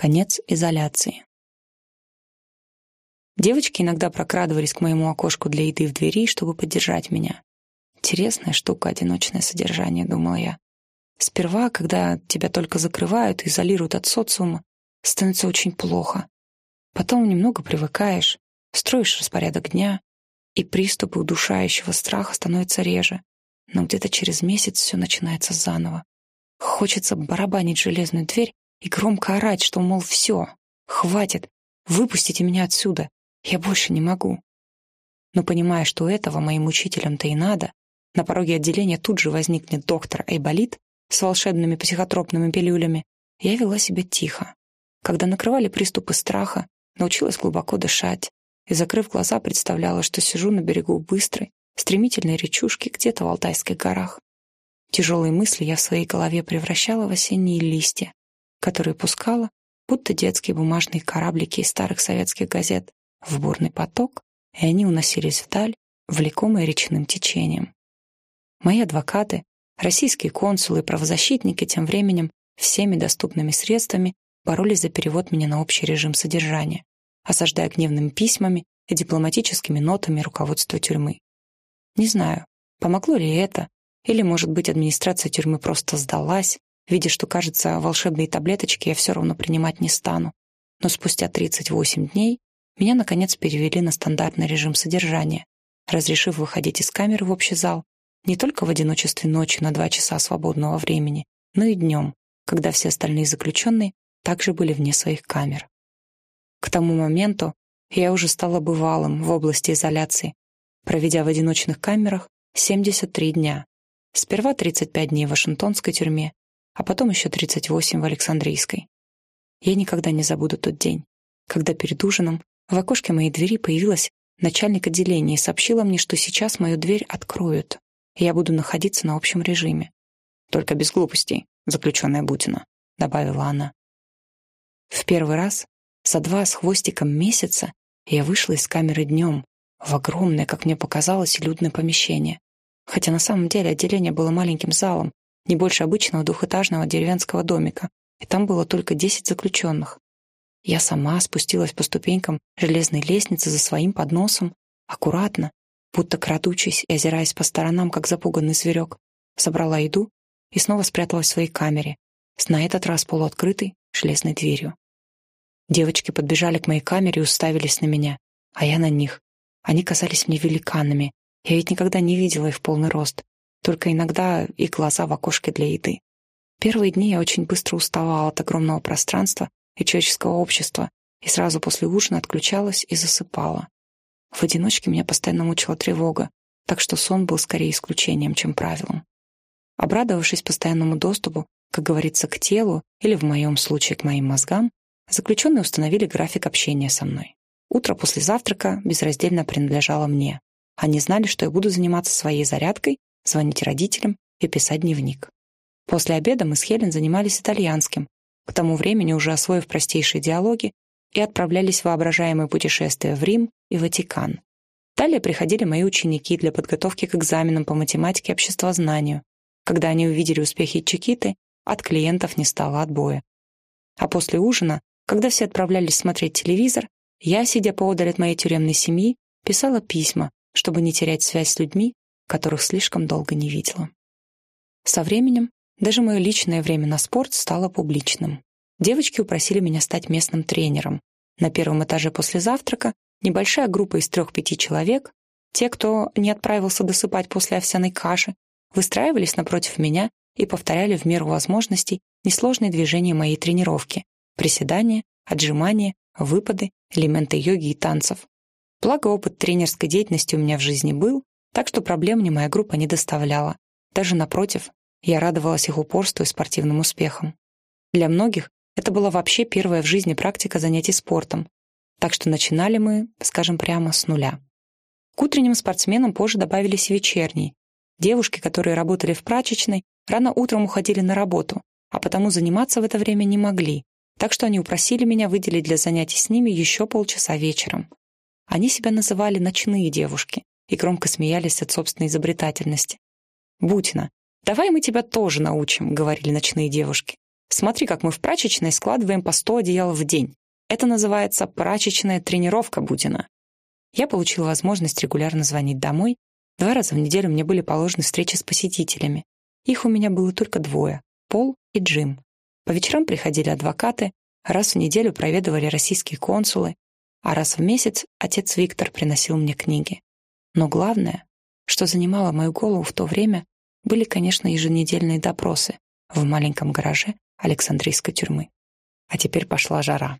Конец изоляции. Девочки иногда прокрадывались к моему окошку для еды в двери, чтобы поддержать меня. Интересная штука — одиночное содержание, думала я. Сперва, когда тебя только закрывают изолируют от социума, становится очень плохо. Потом немного привыкаешь, строишь распорядок дня, и приступы удушающего страха становятся реже. Но где-то через месяц все начинается заново. Хочется барабанить железную дверь и громко орать, что, мол, все, хватит, выпустите меня отсюда, я больше не могу. Но понимая, что этого моим учителям-то и надо, на пороге отделения тут же возникнет доктор Айболит с волшебными психотропными пилюлями, я вела себя тихо. Когда накрывали приступы страха, научилась глубоко дышать и, закрыв глаза, представляла, что сижу на берегу быстрой, стремительной речушки где-то в Алтайских горах. Тяжелые мысли я в своей голове превращала в осенние листья, которые пускала, будто детские бумажные кораблики из старых советских газет, в бурный поток, и они уносились вдаль, влекомые речным течением. Мои адвокаты, российские консулы и правозащитники тем временем всеми доступными средствами боролись за перевод меня на общий режим содержания, осаждая гневными письмами и дипломатическими нотами руководства тюрьмы. Не знаю, помогло ли это, или, может быть, администрация тюрьмы просто сдалась, видя, что, кажется, волшебные таблеточки я все равно принимать не стану. Но спустя 38 дней меня, наконец, перевели на стандартный режим содержания, разрешив выходить из камеры в общий зал не только в одиночестве ночью на два часа свободного времени, но и днем, когда все остальные заключенные также были вне своих камер. К тому моменту я уже стала бывалым в области изоляции, проведя в одиночных камерах 73 дня. Сперва 35 дней в Вашингтонской тюрьме, а потом еще 38 в Александрийской. Я никогда не забуду тот день, когда перед ужином в окошке моей двери появилась начальник отделения и сообщила мне, что сейчас мою дверь откроют, и я буду находиться на общем режиме. «Только без глупостей, заключенная Бутина», — добавила она. В первый раз за два с хвостиком месяца я вышла из камеры днем в огромное, как мне показалось, людное помещение. Хотя на самом деле отделение было маленьким залом, не больше обычного двухэтажного деревенского домика, и там было только десять заключенных. Я сама спустилась по ступенькам железной лестницы за своим подносом, аккуратно, будто крадучись и озираясь по сторонам, как запуганный зверек, собрала еду и снова спряталась в своей камере, с на этот раз полуоткрытой железной дверью. Девочки подбежали к моей камере и уставились на меня, а я на них. Они казались мне великанами. Я ведь никогда не видела их в полный рост, только иногда и глаза в окошке для еды. Первые дни я очень быстро уставала от огромного пространства и человеческого общества, и сразу после ужина отключалась и засыпала. В одиночке меня постоянно мучила тревога, так что сон был скорее исключением, чем правилом. Обрадовавшись постоянному доступу, как говорится, к телу, или в моем случае к моим мозгам, заключенные установили график общения со мной. Утро после завтрака безраздельно принадлежало мне. Они знали, что я буду заниматься своей зарядкой, звонить родителям и писать дневник. После обеда мы с Хелен занимались итальянским, к тому времени уже освоив простейшие диалоги, и отправлялись в воображаемые путешествия в Рим и Ватикан. Далее приходили мои ученики для подготовки к экзаменам по математике и обществознанию. Когда они увидели успехи Чикиты, от клиентов не стало отбоя. А после ужина, когда все отправлялись смотреть телевизор, я, сидя поодаль от моей тюремной семьи, писала письма, чтобы не терять связь с людьми, которых слишком долго не видела. Со временем даже мое личное время на спорт стало публичным. Девочки упросили меня стать местным тренером. На первом этаже после завтрака небольшая группа из трех-пяти человек, те, кто не отправился досыпать после овсяной каши, выстраивались напротив меня и повторяли в меру возможностей несложные движения моей тренировки — приседания, отжимания, выпады, элементы йоги и танцев. Благо, опыт тренерской деятельности у меня в жизни был, так что проблем мне моя группа не доставляла. Даже напротив, я радовалась их упорству и спортивным успехам. Для многих это была вообще первая в жизни практика занятий спортом, так что начинали мы, скажем прямо, с нуля. К утренним спортсменам позже добавились и вечерние. Девушки, которые работали в прачечной, рано утром уходили на работу, а потому заниматься в это время не могли, так что они упросили меня выделить для занятий с ними еще полчаса вечером. Они себя называли «ночные девушки» и громко смеялись от собственной изобретательности. «Бутина, «Давай мы тебя тоже научим», — говорили ночные девушки. Смотри, как мы в прачечной складываем по сто одеял в день. Это называется прачечная тренировка Будина. Я получила возможность регулярно звонить домой. Два раза в неделю мне были положены встречи с посетителями. Их у меня было только двое — Пол и Джим. По вечерам приходили адвокаты, раз в неделю проведывали российские консулы, а раз в месяц отец Виктор приносил мне книги. Но главное, что занимало мою голову в то время, были, конечно, еженедельные допросы в маленьком гараже Александрийской тюрьмы. А теперь пошла жара.